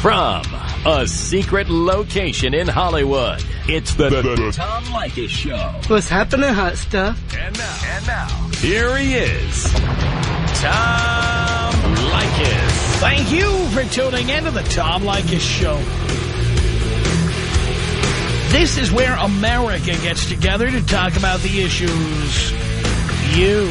From a secret location in Hollywood, it's the, the, the Tom Leykis Show. What's happening, hot stuff? And now, and now, here he is, Tom Leykis. Thank you for tuning in to the Tom Leykis Show. This is where America gets together to talk about the issues you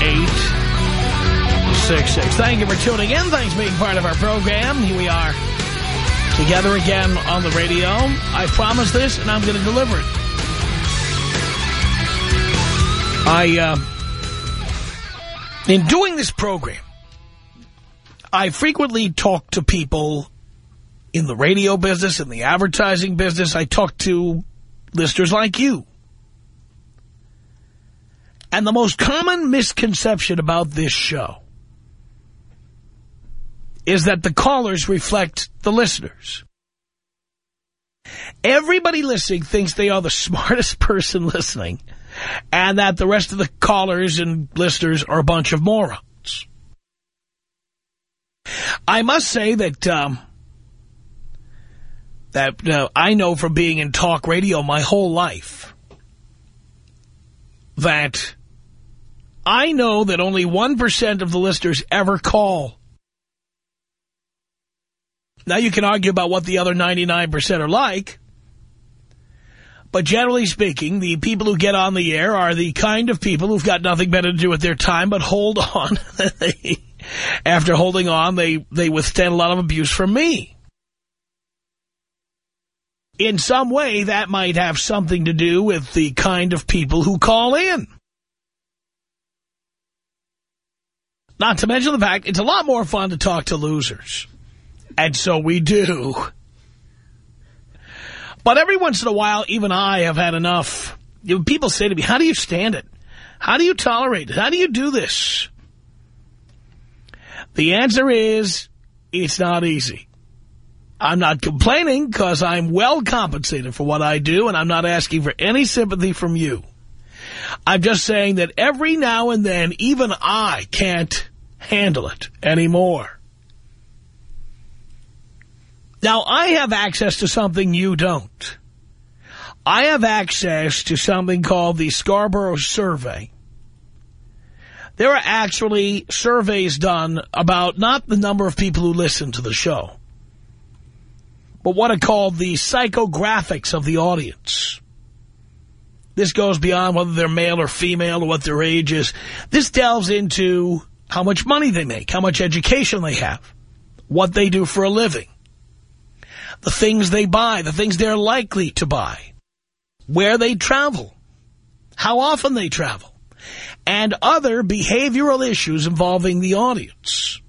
1-800-5800-866. Thank you for tuning in. Thanks for being part of our program. Here we are together again on the radio. I promise this, and I'm going to deliver it. I, uh, in doing this program, I frequently talk to people in the radio business, in the advertising business. I talk to listeners like you. And the most common misconception about this show is that the callers reflect the listeners. Everybody listening thinks they are the smartest person listening and that the rest of the callers and listeners are a bunch of morons. I must say that um, that uh, I know from being in talk radio my whole life that I know that only 1% of the listeners ever call. Now, you can argue about what the other 99% are like. But generally speaking, the people who get on the air are the kind of people who've got nothing better to do with their time but hold on. After holding on, they, they withstand a lot of abuse from me. In some way, that might have something to do with the kind of people who call in. Not to mention the fact it's a lot more fun to talk to losers. And so we do. But every once in a while, even I have had enough. People say to me, how do you stand it? How do you tolerate it? How do you do this? The answer is, it's not easy. I'm not complaining because I'm well compensated for what I do, and I'm not asking for any sympathy from you. I'm just saying that every now and then, even I can't handle it anymore. Now, I have access to something you don't. I have access to something called the Scarborough Survey. There are actually surveys done about not the number of people who listen to the show, but what are called the psychographics of the audience. This goes beyond whether they're male or female or what their age is. This delves into how much money they make, how much education they have, what they do for a living, the things they buy, the things they're likely to buy, where they travel, how often they travel, and other behavioral issues involving the audience.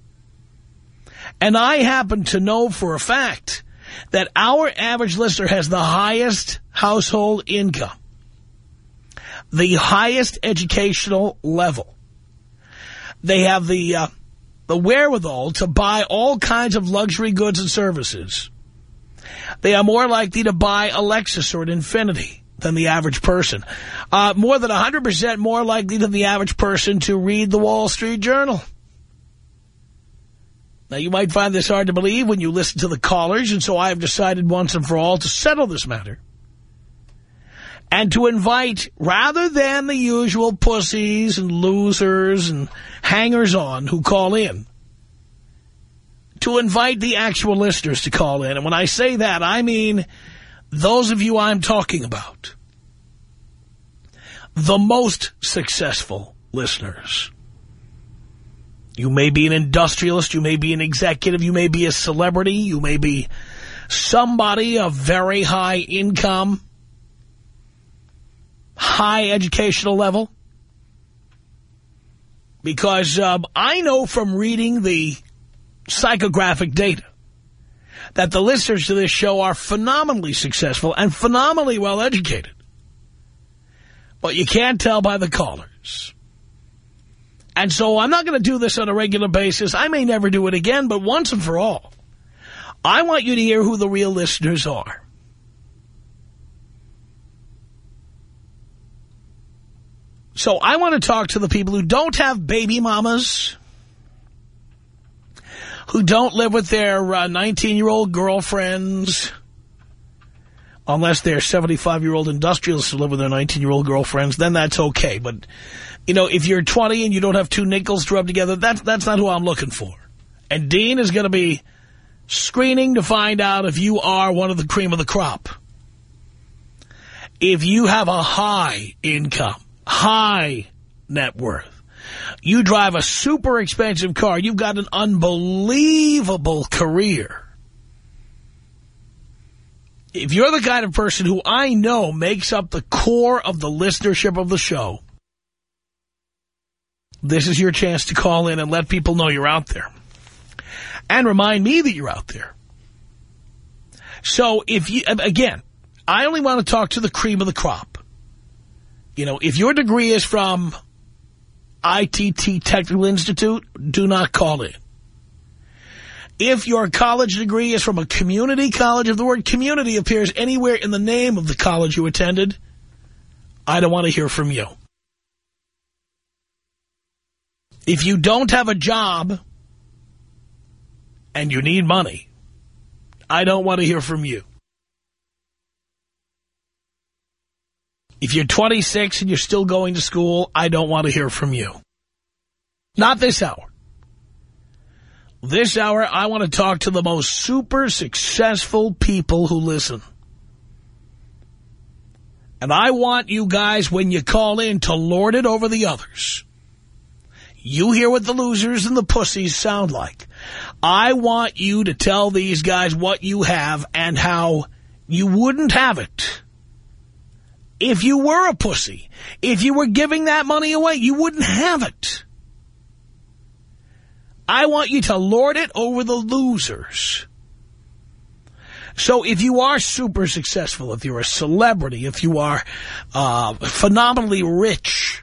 And I happen to know for a fact that our average listener has the highest household income, the highest educational level. They have the uh, the wherewithal to buy all kinds of luxury goods and services. They are more likely to buy a Lexus or an Infiniti than the average person. Uh, more than 100% more likely than the average person to read the Wall Street Journal. Now, you might find this hard to believe when you listen to the callers, and so I have decided once and for all to settle this matter. And to invite, rather than the usual pussies and losers and hangers-on who call in, to invite the actual listeners to call in. And when I say that, I mean those of you I'm talking about. The most successful listeners. You may be an industrialist, you may be an executive, you may be a celebrity, you may be somebody of very high income, high educational level. Because um, I know from reading the psychographic data that the listeners to this show are phenomenally successful and phenomenally well educated. But you can't tell by the callers. And so I'm not going to do this on a regular basis. I may never do it again, but once and for all, I want you to hear who the real listeners are. So I want to talk to the people who don't have baby mamas, who don't live with their 19-year-old uh, girlfriends, unless they're 75-year-old industrialists who live with their 19-year-old girlfriends, then that's okay. But, you know, if you're 20 and you don't have two nickels to rub together, that's, that's not who I'm looking for. And Dean is going to be screening to find out if you are one of the cream of the crop. If you have a high income, high net worth. You drive a super expensive car. You've got an unbelievable career. If you're the kind of person who I know makes up the core of the listenership of the show, this is your chance to call in and let people know you're out there. And remind me that you're out there. So if you, again, I only want to talk to the cream of the crop. You know, if your degree is from ITT Technical Institute, do not call in. If your college degree is from a community college, if the word community appears anywhere in the name of the college you attended, I don't want to hear from you. If you don't have a job and you need money, I don't want to hear from you. If you're 26 and you're still going to school, I don't want to hear from you. Not this hour. This hour, I want to talk to the most super successful people who listen. And I want you guys, when you call in, to lord it over the others. You hear what the losers and the pussies sound like. I want you to tell these guys what you have and how you wouldn't have it if you were a pussy, if you were giving that money away, you wouldn't have it. I want you to lord it over the losers. So if you are super successful, if you're a celebrity, if you are uh, phenomenally rich,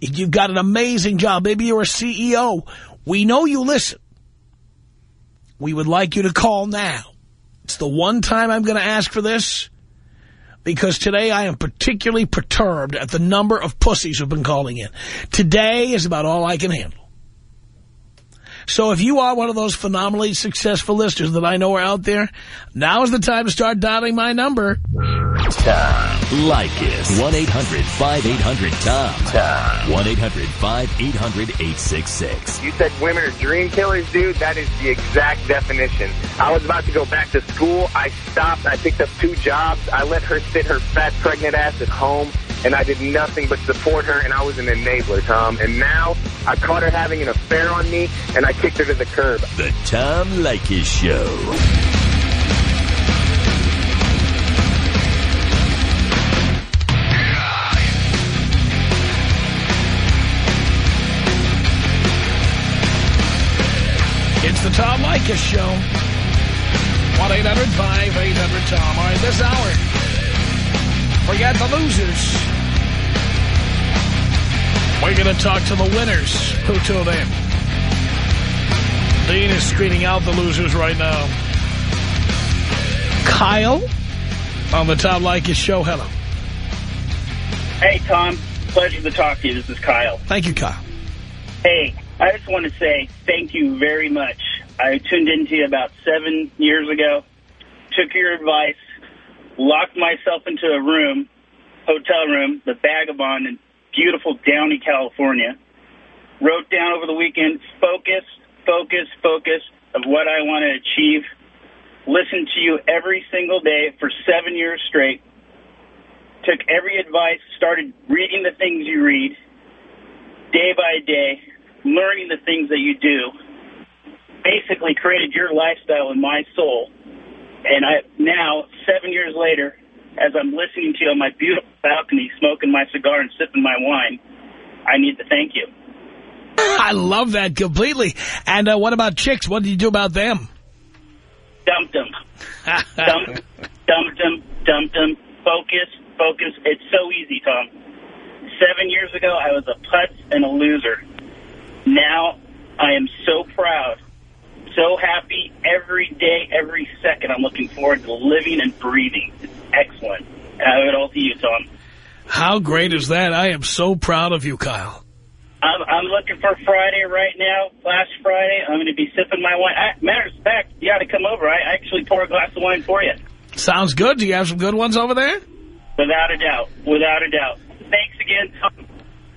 if you've got an amazing job, maybe you're a CEO, we know you listen. We would like you to call now. It's the one time I'm going to ask for this because today I am particularly perturbed at the number of pussies who've been calling in. Today is about all I can handle. So if you are one of those phenomenally successful listeners that I know are out there, now is the time to start dialing my number. Tom Leykis. 1-800-5800-TOM. Tom. 1-800-5800-866. You said women are dream killers, dude. That is the exact definition. I was about to go back to school. I stopped. I picked up two jobs. I let her sit her fat, pregnant ass at home and I did nothing but support her, and I was an enabler, Tom. And now I caught her having an affair on me, and I kicked her to the curb. The Tom Leykis Show. It's the Tom Leykis Show. 1-800-5800-TOM. All right, this hour. Forget the losers. We're going to talk to the winners. Who till then? Dean is screening out the losers right now. Kyle on the Tom Leykis show. Hello. Hey, Tom. Pleasure to talk to you. This is Kyle. Thank you, Kyle. Hey, I just want to say thank you very much. I tuned into you about seven years ago, took your advice, locked myself into a room, hotel room, the Vagabond in beautiful Downey, California. Wrote down over the weekend, focus, focus, focus of what I want to achieve. Listened to you every single day for seven years straight. Took every advice, started reading the things you read, day by day, learning the things that you do. Basically created your lifestyle in my soul and I now, seven years later, as I'm listening to you on my beautiful balcony, smoking my cigar and sipping my wine, I need to thank you. I love that completely. And uh, what about chicks? What did you do about them? Dumped them. dumped, dumped them, dumped them. Focus, focus. It's so easy, Tom. Seven years ago, I was a putz and a loser. Now, I am so proud, so happy every day, every second. I'm looking forward to living and breathing. It's excellent. I owe it all to you, Tom. How great is that? I am so proud of you, Kyle. I'm, I'm looking for Friday right now. Last Friday, I'm going to be sipping my wine. I, matter of fact, you got to come over. I actually pour a glass of wine for you. Sounds good. Do you have some good ones over there? Without a doubt. Without a doubt. Thanks again, Tom.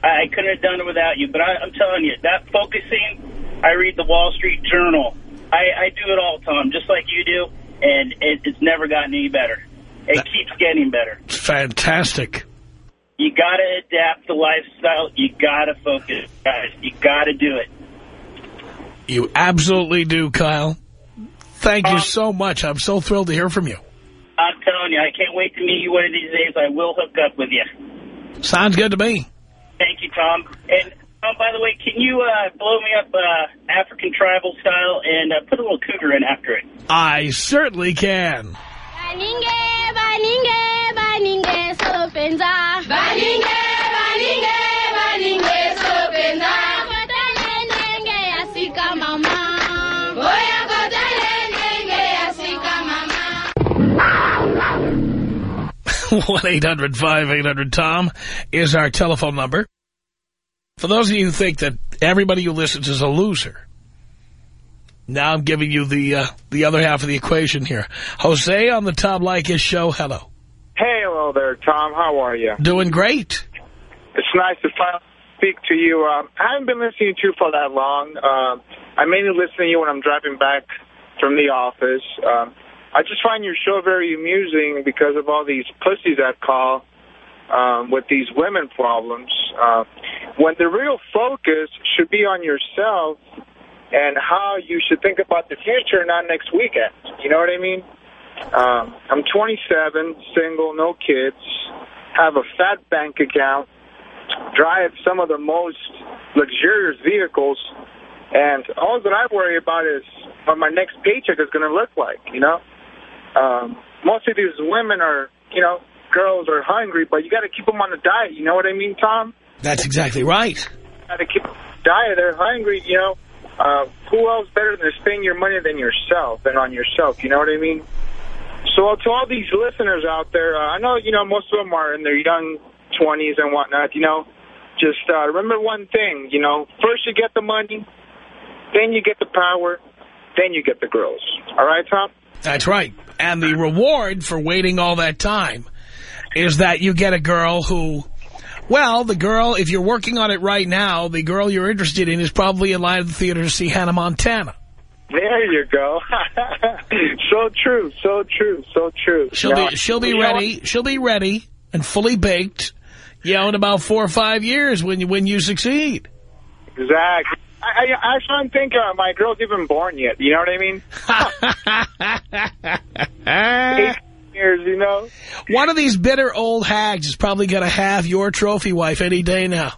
I, I couldn't have done it without you. But I, I'm telling you, that focusing, I read the Wall Street Journal. I, I do it all, Tom, just like you do. And it, it's never gotten any better. It That- keeps getting better. Fantastic. You got to adapt the lifestyle. You got to focus, guys. You got to do it. You absolutely do, Kyle. Thank you so much. I'm so thrilled to hear from you. I'm telling you, I can't wait to meet you one of these days. I will hook up with you. Sounds good to me. Thank you, Tom. And, Tom, by the way, can you uh, blow me up uh, African tribal style and uh, put a little cougar in after it? I certainly can. Baninge, baninge, baninge, sopenza. Baninge, baninge, baninge, sopenza. Kotele nenge asika mama. Oya kotele nenge asika mama. 1-800-5800-TOM is our telephone number. For those of you who think that everybody who listens is a loser, now I'm giving you the uh, the other half of the equation here. Jose on the Tom Leykis show. Hello. Hey, hello there, Tom. How are you? Doing great. It's nice to finally speak to you. Um, I haven't been listening to you for that long. Um, I mainly listen to you when I'm driving back from the office. Um, I just find your show very amusing because of all these pussies that call um, with these women problems. Uh, when the real focus should be on yourself and how you should think about the future, not next weekend. You know what I mean? Um, I'm 27, single, no kids, have a fat bank account, drive some of the most luxurious vehicles, and all that I worry about is what my next paycheck is going to look like, you know? Um, most of these women are, you know, girls are hungry, but you got to keep them on a diet, you know what I mean, Tom? That's exactly right. got to keep diet. They're hungry, you know. Uh, who else better than to spend your money than yourself and on yourself? You know what I mean? So to all these listeners out there, uh, I know you know most of them are in their young 20s and whatnot. You know, just uh, remember one thing. You know, first you get the money, then you get the power, then you get the girls. All right, Tom? That's right. And the reward for waiting all that time is that you get a girl who, well, the girl, if you're working on it right now, the girl you're interested in is probably in line at the theater to see Hannah Montana. There you go. so true, so true, so true. She'll know, be she'll be you know what? ready. She'll be ready and fully baked. You know, in about four or five years when you when you succeed. Exactly. I, I, I don't think uh, my girl's even born yet. You know what I mean? Years, you know? One of these bitter old hags is probably going to have your trophy wife any day now.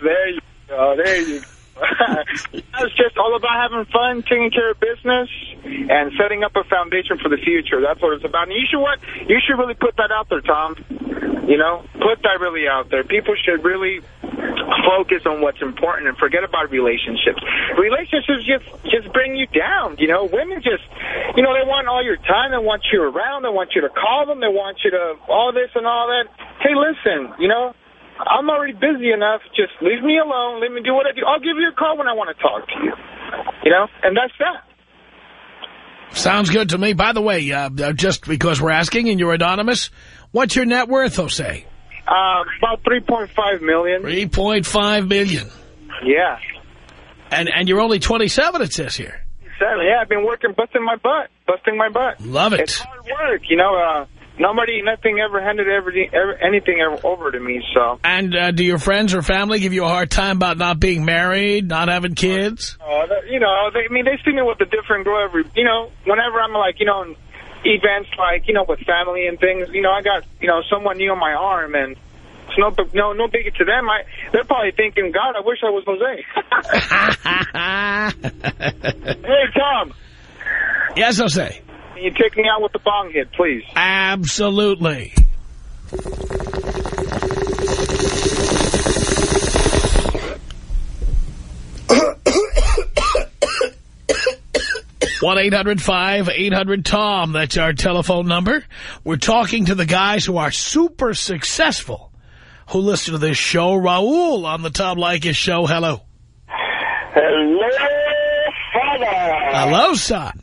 There you go. There you go. It's just all about having fun, taking care of business, and setting up a foundation for the future. That's what it's about. And you should what? You should really put that out there, Tom. You know, put that really out there. People should really focus on what's important and forget about relationships. Relationships just just bring you down. You know, women just, you know, they want all your time. They want you around. They want you to call them. They want you to all this and all that. Hey, listen, you know. I'm already busy enough. Just leave me alone. Let me do what I do. I'll give you a call when I want to talk to you. You know, and that's that. Sounds good to me. By the way, uh, uh, just because we're asking and you're anonymous, what's your net worth, Jose? Uh, about 3.5 million. 3.5 million. Yeah. And, and you're only 27, it says here. Yeah, I've been working, busting my butt, busting my butt. Love it. It's hard work, you know. Uh, nobody, nothing ever handed everything, ever, anything ever over to me. So, And uh, do your friends or family give you a hard time about not being married, not having kids? uh, you know, they, I mean, they see me with a different girl every, you know, whenever I'm like, you know, in events like, you know, with family and things, you know, I got, you know, someone new on my arm and, It's no, no, no biggie to them. I, they're probably thinking, God, I wish I was Jose. hey, Tom. yes, Jose. Can you take me out with the bong hit, please? Absolutely. one eight hundred 800 tom That's our telephone number. We're talking to the guys who are super successful who listen to this show. Raul on the Tom Leykis show. Hello. Hello, father. Hello, son.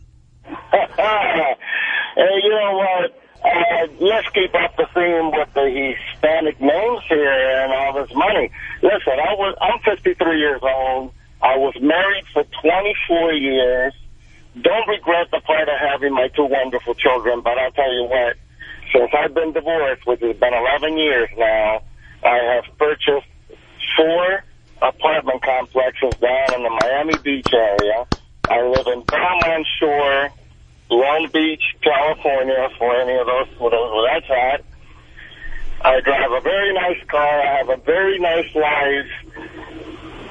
hey, you know what? Uh, let's keep up the theme with the Hispanic names here and all this money. Listen, I was, I'm 53 years old. I was married for 24 years. Don't regret the part of having my two wonderful children, but I'll tell you what, since I've been divorced, which has been 11 years now, I have purchased four apartment complexes down in the Miami Beach area. I live in Belmont Shore, Long Beach, California, for any of those where that's at. I drive a very nice car. I have a very nice life.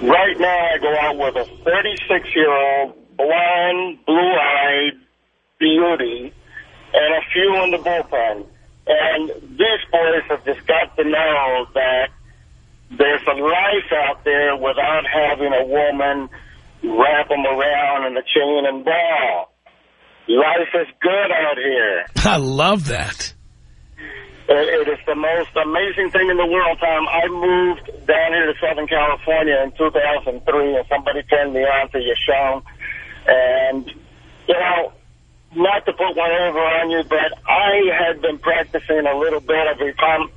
Right now, I go out with a 36-year-old, blonde, blue-eyed beauty, and a few in the bullpen. And these boys have just got to know that there's a life out there without having a woman wrap them around in a chain and ball. Life is good out here. I love that. It, it is the most amazing thing in the world, Tom. I moved down here to Southern California in 2003, and somebody turned me on to your show. And, you know, not to put one over on you, but I had been practicing a little bit of Tom,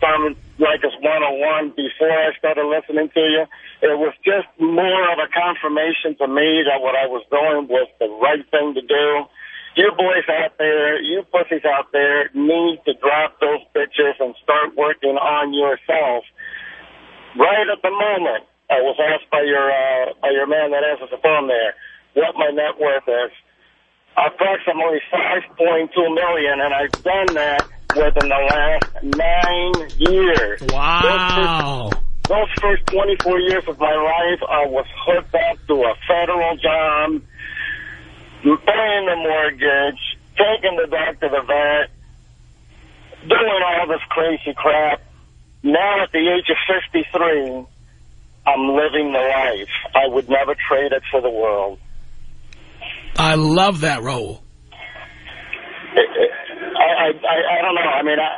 Leykis 101 before I started listening to you. It was just more of a confirmation to me that what I was doing was the right thing to do. You boys out there, you pussies out there need to drop those bitches and start working on yourself. Right at the moment, I was asked by your uh, by your man that answers the phone there what my net worth is approximately 5.2 million, and I've done that within the last nine years. Wow. Those first, those first 24 years of my life, I was hooked up to a federal job, paying the mortgage, taking the dog to the vet, doing all this crazy crap. Now at the age of 53, I'm living the life. I would never trade it for the world. I love that role. I, I, I don't know. I mean, I,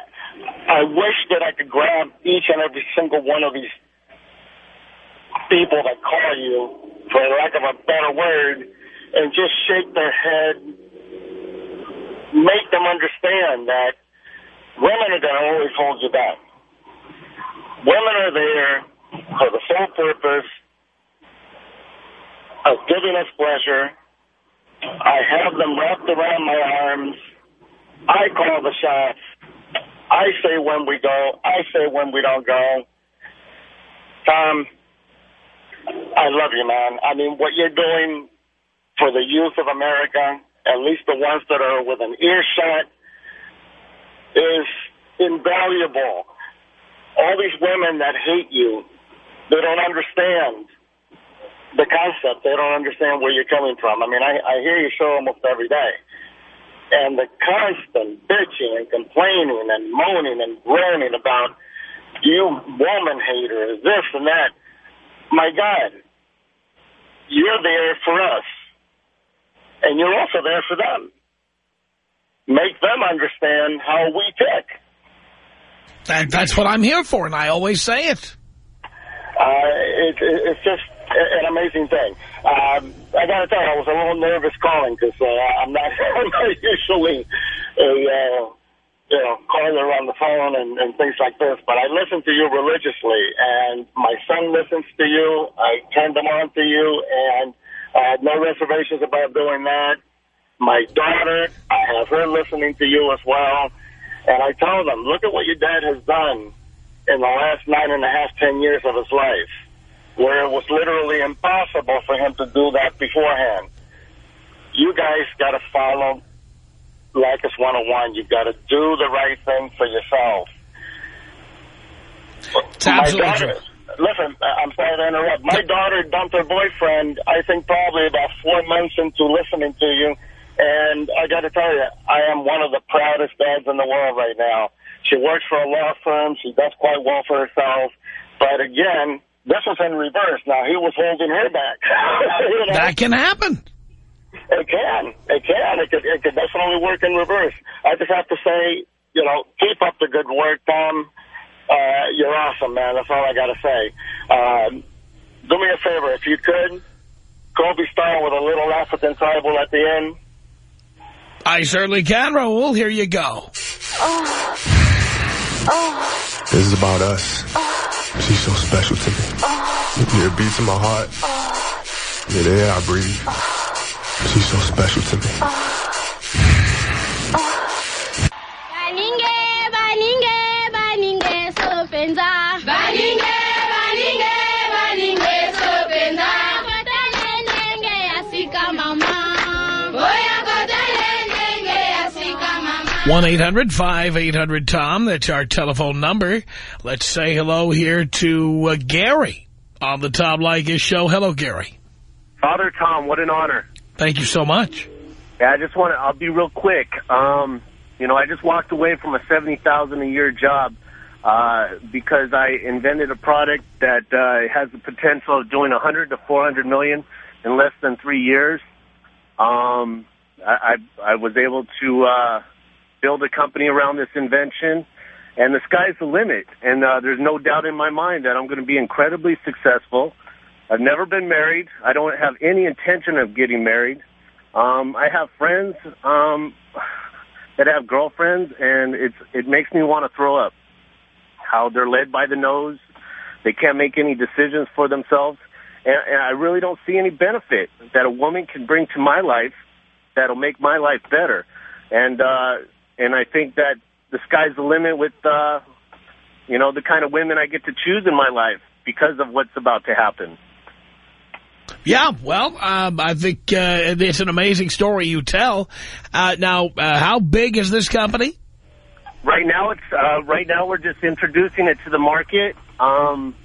I wish that I could grab each and every single one of these people that call you, for lack of a better word, and just shake their head, make them understand that women are going to always hold you back. Women are there for the sole purpose of giving us pleasure, I have them wrapped around my arms. I call the shots. I say when we go. I say when we don't go. Tom, I love you, man. I mean, what you're doing for the youth of America, at least the ones that are with an earshot, is invaluable. All these women that hate you, they don't understand the concept. They don't understand where you're coming from. I mean, I, I hear your show almost every day. And the constant bitching and complaining and moaning and groaning about you woman hater, this and that. My God, you're there for us. And you're also there for them. Make them understand how we tick. That, that's what I'm here for, and I always say it. Uh, it, it, it's just an amazing thing. Um, I got to tell you, I was a little nervous calling because uh, I'm not I'm not usually a uh, you know caller on the phone and, and things like this, but I listen to you religiously, and my son listens to you. I turned them on to you, and I had no reservations about doing that. My daughter, I have her listening to you as well, and I told them, look at what your dad has done in the last nine and a half, ten years of his life where it was literally impossible for him to do that beforehand. You guys got to follow Leykis 101. You've got to do the right thing for yourself. It's absolutely daughter, true. Listen, I'm sorry to interrupt. My daughter dumped her boyfriend, I think probably about four months into listening to you. And I got to tell you, I am one of the proudest dads in the world right now. She works for a law firm. She does quite well for herself. But again, this was in reverse. Now, he was holding her back. You know? That can happen. It can. It can. It could, it could definitely work in reverse. I just have to say, you know, keep up the good work, Tom. Uh, you're awesome, man. That's all I got to say. Um, do me a favor, if you could, Kobe style with a little African tribal at the end. I certainly can, Raul. Here you go. This is about us. She's so special to me. Yeah, it beats in my heart. Yeah, the air I breathe. She's so special to me. 1-800-5800-TOM. That's our telephone number. Let's say hello here to uh, Gary on the Tom Leykis show. Hello, Gary. Father Tom, what an honor. Thank you so much. Yeah, I just want to, I'll be real quick. Um, you know, I just walked away from a 70000 a year job uh, because I invented a product that uh, has the potential of doing 100 to 400 million in less than three years. Um, I, I, I was able to uh, build a company around this invention, and the sky's the limit. And uh, there's no doubt in my mind that I'm going to be incredibly successful. I've never been married. I don't have any intention of getting married. Um, I have friends um, that have girlfriends, and it's it makes me want to throw up. How they're led by the nose, they can't make any decisions for themselves, and, and I really don't see any benefit that a woman can bring to my life that'll make my life better. And uh, and I think that the sky's the limit with uh, you know the kind of women I get to choose in my life because of what's about to happen. Yeah, well, um, I think uh, it's an amazing story you tell. Uh, now, uh, how big is this company? Right now, it's uh, right now we're just introducing it to the market, um,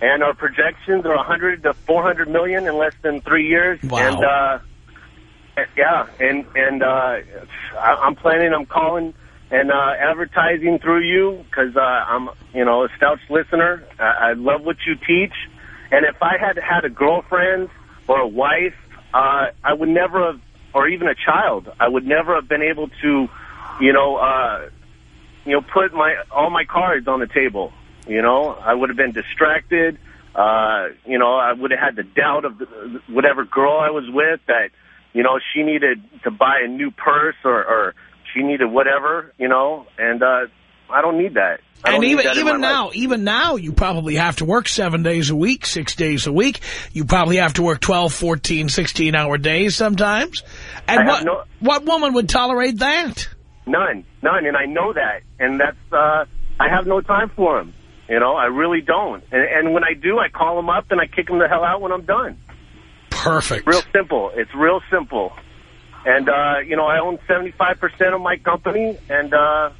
and our projections are 100 to 400 million in less than three years. Wow. And uh, yeah, and and uh, I'm planning. I'm calling and uh, advertising through you because uh, I'm you know a stout listener. I, I love what you teach, and if I had had a girlfriend or a wife, uh, I would never have, or even a child, I would never have been able to, you know. Uh, you know, put my all my cards on the table. You know, I would have been distracted. Uh, you know, I would have had the doubt of the, whatever girl I was with that, you know, she needed to buy a new purse or, or she needed whatever, you know, and uh, I don't need that. I And even even now, life. even now, you probably have to work seven days a week, six days a week. You probably have to work 12, 14, 16-hour days sometimes. And what, no- what woman would tolerate that? None, none, and I know that, and that's uh, I have no time for them. You know, I really don't. And, and when I do, I call them up and I kick them the hell out when I'm done. Perfect. Real simple. It's real simple. And uh, you know, I own 75% of my company, and uh,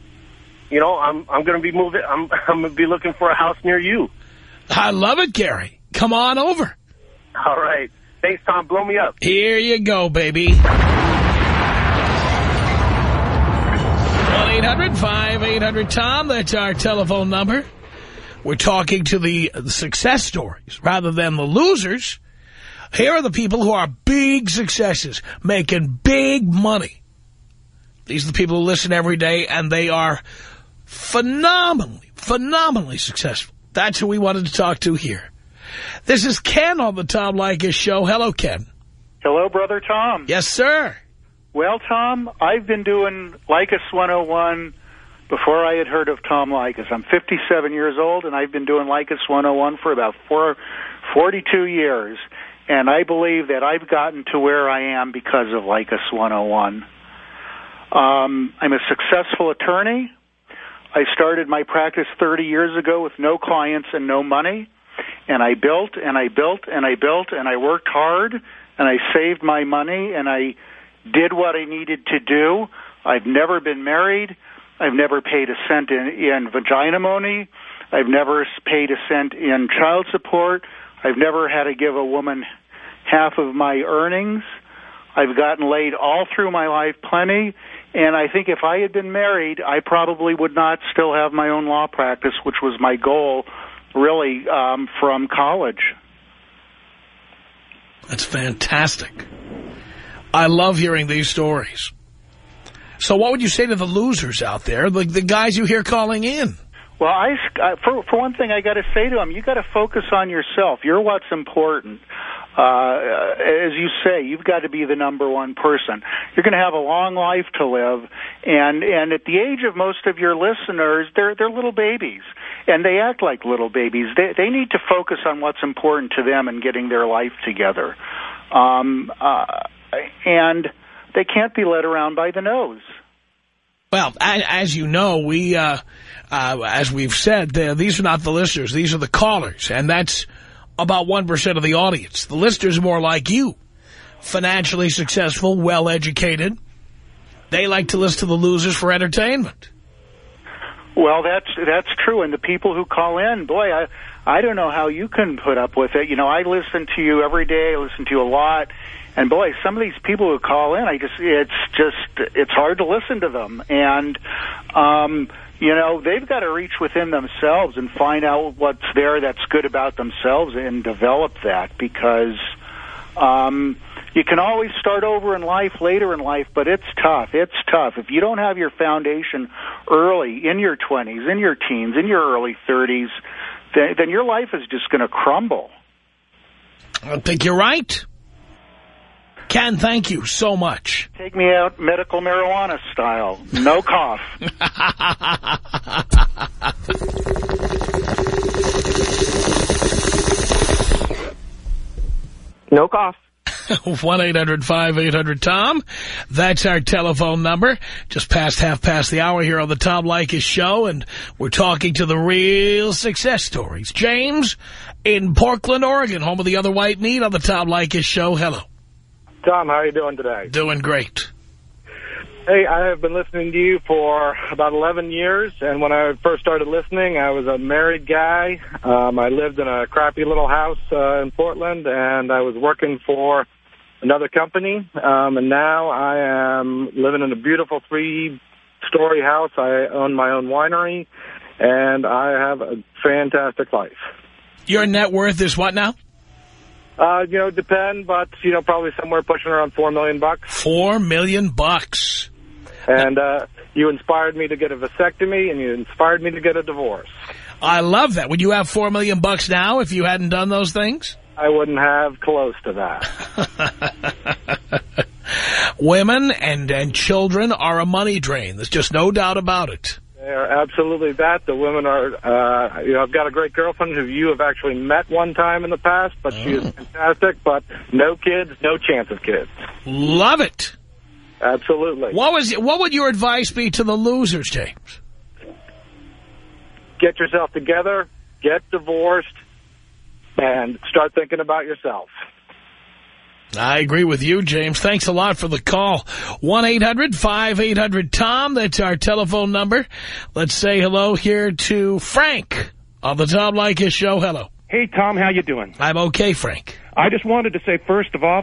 you know, I'm I'm going to be moving. I'm I'm going to be looking for a house near you. I love it, Gary. Come on over. All right. Thanks, Tom. Blow me up. Here you go, baby. 1-800-5800-TOM. That's our telephone number. We're talking to the, the success stories rather than the losers. Here are the people who are big successes, making big money. These are the people who listen every day, and they are phenomenally, phenomenally successful. That's who we wanted to talk to here. This is Ken on the Tom Leykis Show. Hello, Ken. Hello, Brother Tom. Yes, sir. Well, Tom, I've been doing Leykis 101 before I had heard of Tom Leykis. I'm 57 years old, and I've been doing Leykis 101 for about four, 42 years. And I believe that I've gotten to where I am because of Leykis 101. Um, I'm a successful attorney. I started my practice 30 years ago with no clients and no money. And I built and I built and I built and I worked hard and I saved my money and I did what I needed to do. I've never been married. I've never paid a cent in, in vagina money. I've never paid a cent in child support. I've never had to give a woman half of my earnings. I've gotten laid all through my life, plenty. And I think if I had been married, I probably would not still have my own law practice, which was my goal, really, um, from college. That's fantastic. I love hearing these stories. So what would you say to the losers out there, like the guys you hear calling in? Well, I, uh, for, for one thing, I got to say to them, you got to focus on yourself. You're what's important. Uh, as you say, you've got to be the number one person. You're going to have a long life to live, and and at the age of most of your listeners, they're they're little babies, and they act like little babies. They they need to focus on what's important to them and getting their life together, um, uh, and they can't be led around by the nose. Well, as you know, we, uh, uh, as we've said, these are not the listeners. These are the callers, and that's about 1% of the audience. The listeners are more like you, financially successful, well-educated. They like to listen to the losers for entertainment. Well, that's that's true. And the people who call in, boy, I I don't know how you can put up with it. You know, I listen to you every day. I listen to you a lot. And boy, some of these people who call in, I just it's just it's hard to listen to them. And um you know, they've got to reach within themselves and find out what's there that's good about themselves and develop that because um, you can always start over in life later in life, but it's tough. It's tough. If you don't have your foundation early in your 20s, in your teens, in your early 30s, then, then your life is just going to crumble. I think you're right. Ken, thank you so much. Take me out medical marijuana style. No cough. no cough. 1-800-5800-TOM. That's our telephone number. Just past half past the hour here on the Tom Leykis Show, and we're talking to the real success stories. James in Portland, Oregon, home of the other white meat on the Tom Leykis Show. Hello. Tom, how are you doing today? Doing great. Hey, I have been listening to you for about 11 years, and when I first started listening, I was a married guy. Um, I lived in a crappy little house uh, in Portland, and I was working for another company, um, and now I am living in a beautiful three-story house. I own my own winery, and I have a fantastic life. Your net worth is what now? Uh, you know, depend, but, you know, probably somewhere pushing around four million bucks. Four million bucks. And uh, you inspired me to get a vasectomy, and you inspired me to get a divorce. I love that. Would you have four million bucks now if you hadn't done those things? I wouldn't have close to that. Women and, and children are a money drain. There's just no doubt about it. They are absolutely that. The women are, uh, you know, I've got a great girlfriend who you have actually met one time in the past, but she is fantastic, but no kids, no chance of kids. Love it. Absolutely. What was what would your advice be to the losers, James? Get yourself together, get divorced, and start thinking about yourself. I agree with you, James. Thanks a lot for the call. 1-800-5800-TOM. That's our telephone number. Let's say hello here to Frank on the Tom Leykis show. Hello. Hey, Tom. How you doing? I'm okay, Frank. I just wanted to say, first of all,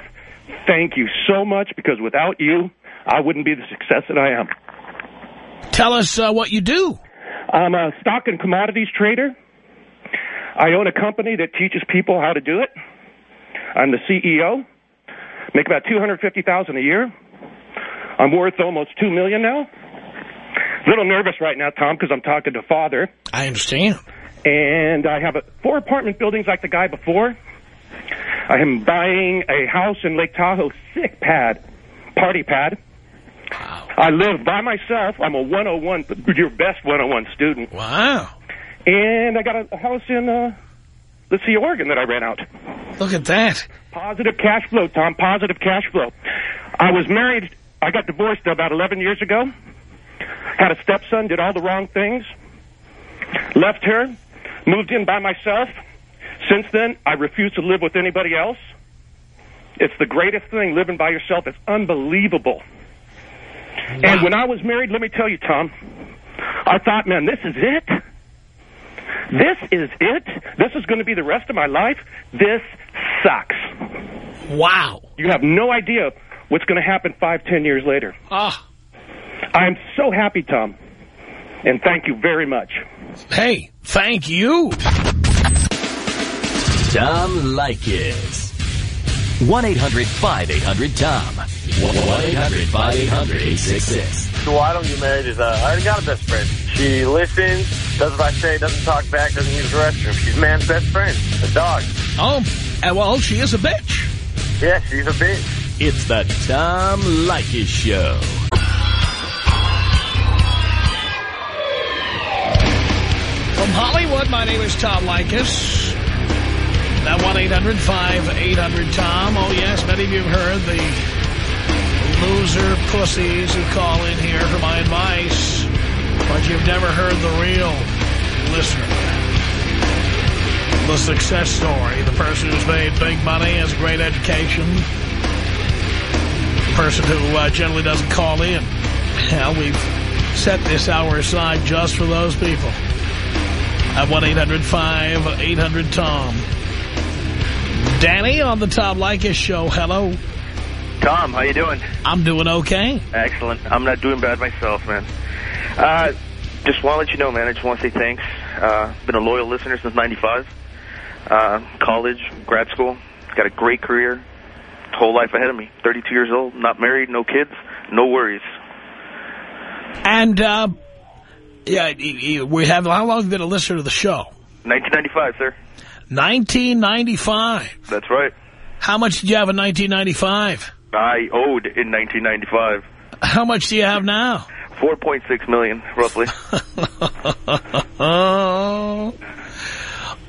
thank you so much, because without you, I wouldn't be the success that I am. Tell us uh, what you do. I'm a stock and commodities trader. I own a company that teaches people how to do it. I'm the CEO. Make about 250,000 a year. I'm worth almost 2 million now. A little nervous right now, Tom, because I'm talking to father. I understand. And I have a, four apartment buildings like the guy before. I am buying a house in Lake Tahoe, sick pad, party pad. Wow. I live by myself. I'm a 101, your best 101 student. Wow. And I got a, a house in, uh, let's see, Oregon that I ran out. Look at that. Positive cash flow, Tom, positive cash flow. I was married, I got divorced about 11 years ago. Had a stepson, did all the wrong things. Left her, moved in by myself. Since then, I refuse to live with anybody else. It's the greatest thing, living by yourself. It's unbelievable. Wow. And when I was married, let me tell you, Tom, I thought, man, this is it. This is it? This is going to be the rest of my life? This sucks. Wow. You have no idea what's going to happen five, ten years later. Ah. I'm so happy, Tom. And thank you very much. Hey, thank you. Tom Leykis. 1-800-5800-TOM. 1-800-5800-866. So why don't you marry is, uh, I already got a best friend. She listens, does what I say, doesn't talk back, doesn't use the restroom. She's man's best friend, a dog. Oh, and well, she is a bitch. Yeah, she's a bitch. It's the Tom Leykis Show. From Hollywood, my name is Tom Leykis. That 1-800-5800-TOM. Oh, yes, many of you have heard the loser pussies who call in here for my advice. But you've never heard the real listener. The success story. The person who's made big money, has great education. The person who uh, generally doesn't call in. Well, we've set this hour aside just for those people. At 1-800-5800-TOM. Danny on the Tom Leykis show. Hello. Tom, how you doing? I'm doing okay. Excellent. I'm not doing bad myself, man. Uh, just want to let you know, man, I just want to say thanks. Uh, been a loyal listener since 95. Uh, college, grad school. Got a great career. Whole life ahead of me. 32 years old, not married, no kids, no worries. And, uh, yeah, we have, how long have you been a listener to the show? 1995, sir. 1995. That's right. How much did you have in 1995? I owed in 1995. How much do you have now? 4.6 million, roughly.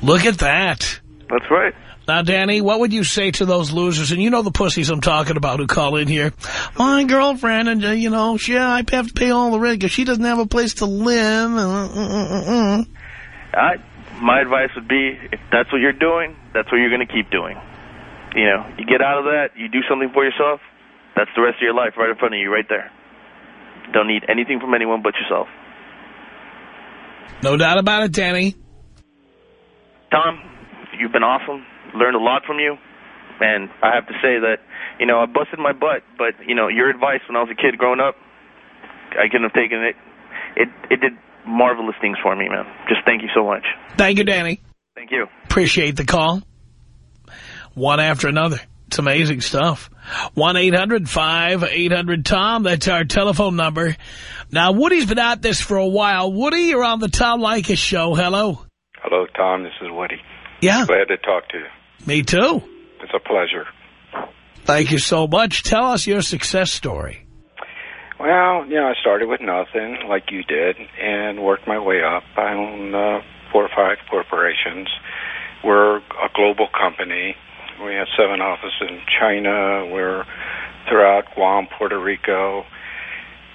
Look at that. That's right. Now, Danny, what would you say to those losers? And you know the pussies I'm talking about who call in here. My girlfriend, and uh, you know, she, I have to pay all the rent because she doesn't have a place to live. Uh, uh, uh. I, my advice would be, if that's what you're doing, that's what you're going to keep doing. You know, you get out of that, you do something for yourself, that's the rest of your life right in front of you, right there. Don't need anything from anyone but yourself. No doubt about it, Danny. Tom, you've been awesome. Learned a lot from you. And I have to say that, you know, I busted my butt, but, you know, your advice when I was a kid growing up, I couldn't have taken it. It, it did marvelous things for me, man. Just thank you so much. Thank you, Danny. Thank you. Appreciate the call. One after another. It's amazing stuff. 1-800-5800-TOM. That's our telephone number. Now, Woody's been at this for a while. Woody, you're on the Tom Leykis show. Hello. Hello, Tom. This is Woody. Yeah. Glad to talk to you. Me too. It's a pleasure. Thank you so much. Tell us your success story. Well, you know, I started with nothing, like you did, and worked my way up. I own uh, four or five corporations. We're a global company. We have seven offices in China. We're throughout Guam, Puerto Rico.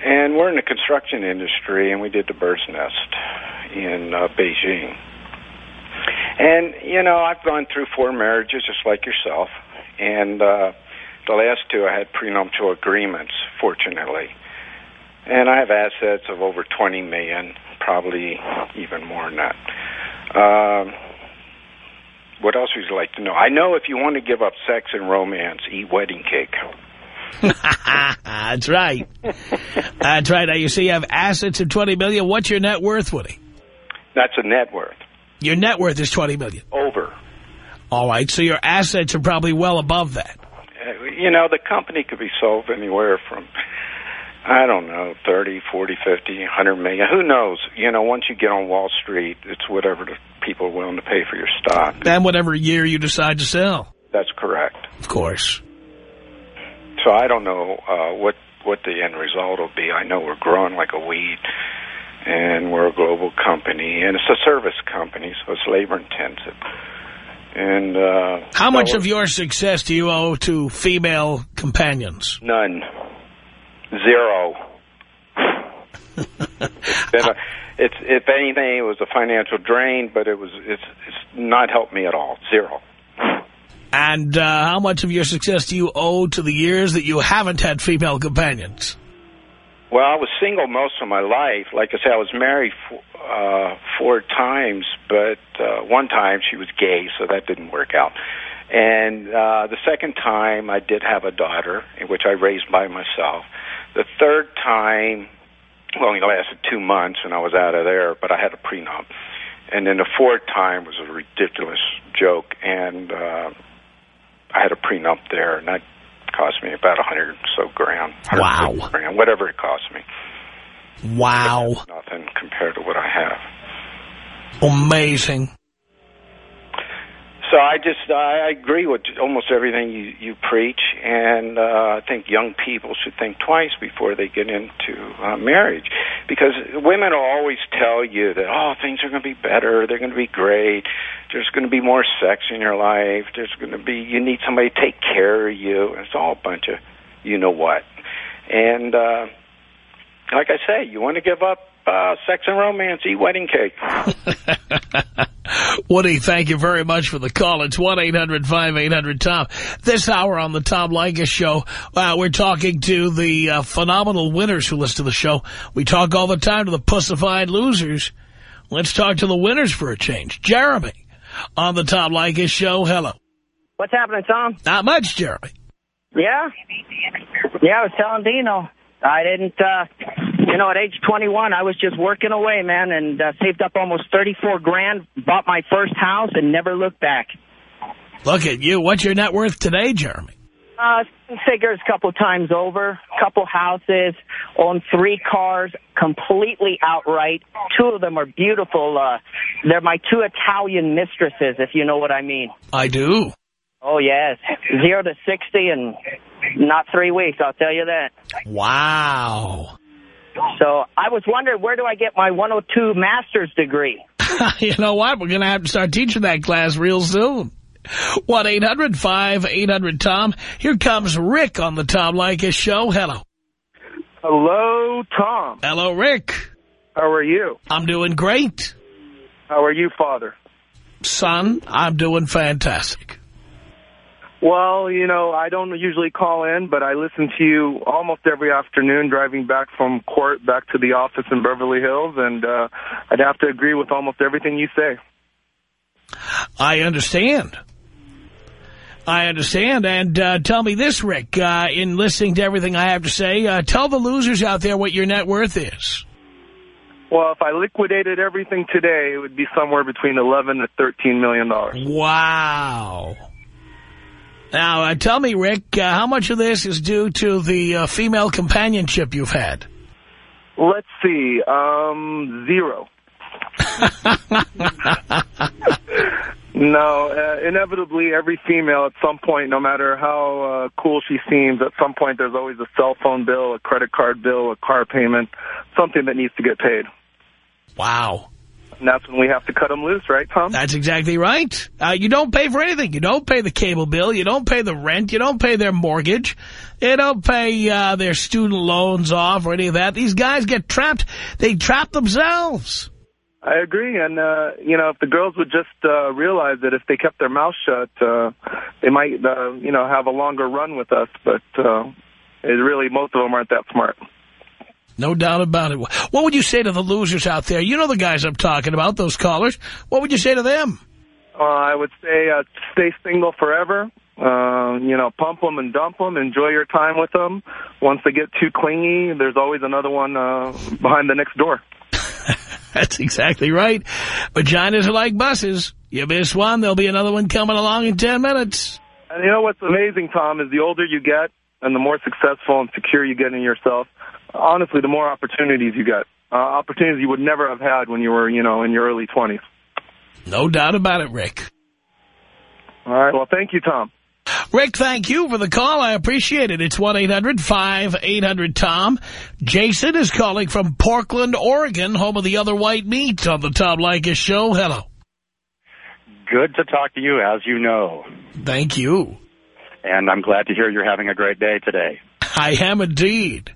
And we're in the construction industry, and we did the bird's nest in uh, Beijing. And, you know, I've gone through four marriages just like yourself. And uh, the last two I had prenuptial agreements, fortunately. And I have assets of over 20 million, probably even more than that. Um, what else would you like to know? I know if you want to give up sex and romance, eat wedding cake. That's right. That's right. Now, you see, you have assets of 20 million. What's your net worth, Woody? That's a net worth. Your net worth is 20 million. Over. All right. So your assets are probably well above that. Uh, you know, the company could be sold anywhere from, I don't know, 30, 40, 50, 100 million. Who knows? You know, once you get on Wall Street, it's whatever the people are willing to pay for your stock. And whatever year you decide to sell. That's correct. Of course. So I don't know uh, what what the end result will be. I know we're growing like a weed, and we're a global company, and it's a service company, so it's labor intensive. And uh, How much of your success do you owe to female companions? None. Zero. it's been a, it's if anything, it was a financial drain, but it was it's it's not helped me at all. Zero. And uh, how much of your success do you owe to the years that you haven't had female companions? Well, I was single most of my life. Like I said, I was married f- uh, four times, but uh, one time she was gay, so that didn't work out. And uh, the second time, I did have a daughter, which I raised by myself. The third time, well, it lasted two months, and I was out of there, but I had a prenup. And then the fourth time was a ridiculous joke, and uh, I had a prenup there, and that cost me about a hundred so grand. Wow. Grand, whatever it cost me. Wow. Nothing compared to what I have. Amazing. So I just I agree with almost everything you you preach, and uh, I think young people should think twice before they get into uh, marriage, because women will always tell you that oh things are going to be better, they're going to be great, there's going to be more sex in your life, there's going to be you need somebody to take care of you. It's all a bunch of you know what, and uh, like I say, you want to give up uh, sex and romance, eat wedding cake. Woody, thank you very much for the call. It's 1-800-5800-TOM. This hour on the Tom Leykis Show, uh, we're talking to the uh, phenomenal winners who listen to the show. We talk all the time to the pussified losers. Let's talk to the winners for a change. Jeremy on the Tom Leykis Show. Hello. What's happening, Tom? Not much, Jeremy. Yeah? Yeah, I was telling Dino. I didn't, uh, you know, at age 21, I was just working away, man, and uh, saved up almost 34 grand, bought my first house, and never looked back. Look at you. What's your net worth today, Jeremy? Uh, figures a couple times over, couple houses, own three cars, completely outright. Two of them are beautiful. Uh, they're my two Italian mistresses, if you know what I mean. I do. Oh, yes. Zero to 60 in not three weeks, I'll tell you that. Wow. So I was wondering, where do I get my 102 master's degree? you know what? We're going to have to start teaching that class real soon. 1-800-5800-TOM. Here comes Rick on the Tom Leykis Show. Hello. Hello, Tom. Hello, Rick. How are you? I'm doing great. How are you, Father? Son, I'm doing fantastic. Well, you know, I don't usually call in, but I listen to you almost every afternoon driving back from court back to the office in Beverly Hills, and uh, I'd have to agree with almost everything you say. I understand. I understand. And uh, tell me this, Rick, uh, in listening to everything I have to say, uh, tell the losers out there what your net worth is. Well, if I liquidated everything today, it would be somewhere between 11 to 13 million dollars. Wow. Now, uh, tell me, Rick, uh, how much of this is due to the uh, female companionship you've had? Let's see, um, zero. no, uh, inevitably, every female at some point, no matter how uh, cool she seems, at some point there's always a cell phone bill, a credit card bill, a car payment, something that needs to get paid. Wow. And that's when we have to cut them loose, right, Tom? That's exactly right. Uh, you don't pay for anything. You don't pay the cable bill. You don't pay the rent. You don't pay their mortgage. You don't pay uh, their student loans off or any of that. These guys get trapped. They trap themselves. I agree, and uh, you know, if the girls would just uh, realize that if they kept their mouth shut, uh, they might, uh, you know, have a longer run with us. But uh, it really, most of them aren't that smart. No doubt about it. What would you say to the losers out there? You know the guys I'm talking about, those callers. What would you say to them? Uh, I would say uh, stay single forever. Uh, you know, pump them and dump them. Enjoy your time with them. Once they get too clingy, there's always another one uh, behind the next door. That's exactly right. Vaginas are like buses. You miss one, there'll be another one coming along in 10 minutes. And you know what's amazing, Tom, is the older you get and the more successful and secure you get in yourself, honestly, the more opportunities you get. Uh, opportunities you would never have had when you were, you know, in your early 20s. No doubt about it, Rick. All right. Well, thank you, Tom. Rick, thank you for the call. I appreciate it. It's 1-800-5800-TOM. Jason is calling from Portland, Oregon, home of the other white meat on the Tom Leykis show. Hello. Good to talk to you, as you know. Thank you. And I'm glad to hear you're having a great day today. I am indeed.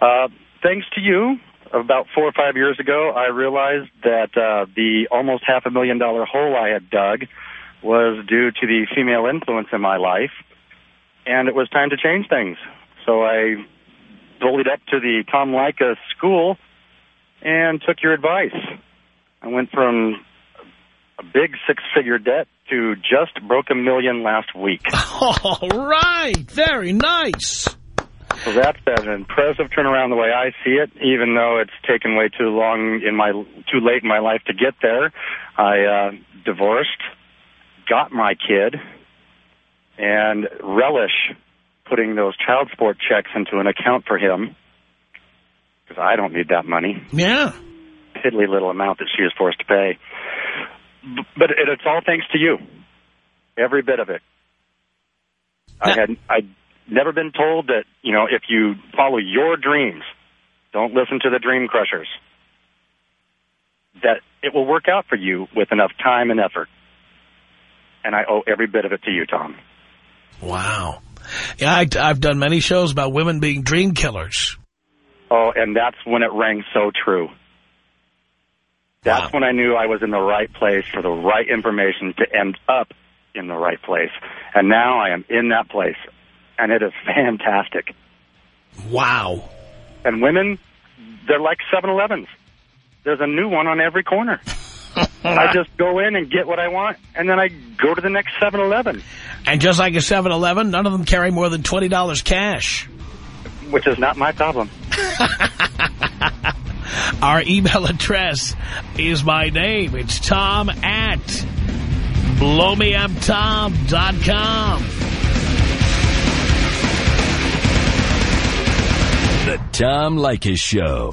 Uh, thanks to you, about four or five years ago, I realized that uh, the almost half a million dollar hole I had dug was due to the female influence in my life, and it was time to change things. So I bullied up to the Tom Leykis school and took your advice. I went from a big six-figure debt to just broke a million last week. All right. Very nice. So that's an impressive turnaround the way I see it, even though it's taken way too long in my, too late in my life to get there. I, uh, divorced, got my kid, and relish putting those child support checks into an account for him because I don't need that money. Yeah. Piddly little amount that she was forced to pay. But it's all thanks to you. Every bit of it. I had I'd never been told that, you know, if you follow your dreams, don't listen to the dream crushers. That it will work out for you with enough time and effort. And I owe every bit of it to you, Tom. Wow. Yeah, I, I've done many shows about women being dream killers. Oh, and that's when it rang so true. That's when I knew I was in the right place for the right information to end up in the right place. And now I am in that place. And it is fantastic. Wow. And women, they're like 7-Elevens. There's a new one on every corner. I just go in and get what I want, and then I go to the next 7-Eleven, And just like a 7-Eleven, none of them carry more than $20 cash. which is not my problem. Our email address is my name. It's Tom at blowmeuptom.com. The Tom Leykis Show.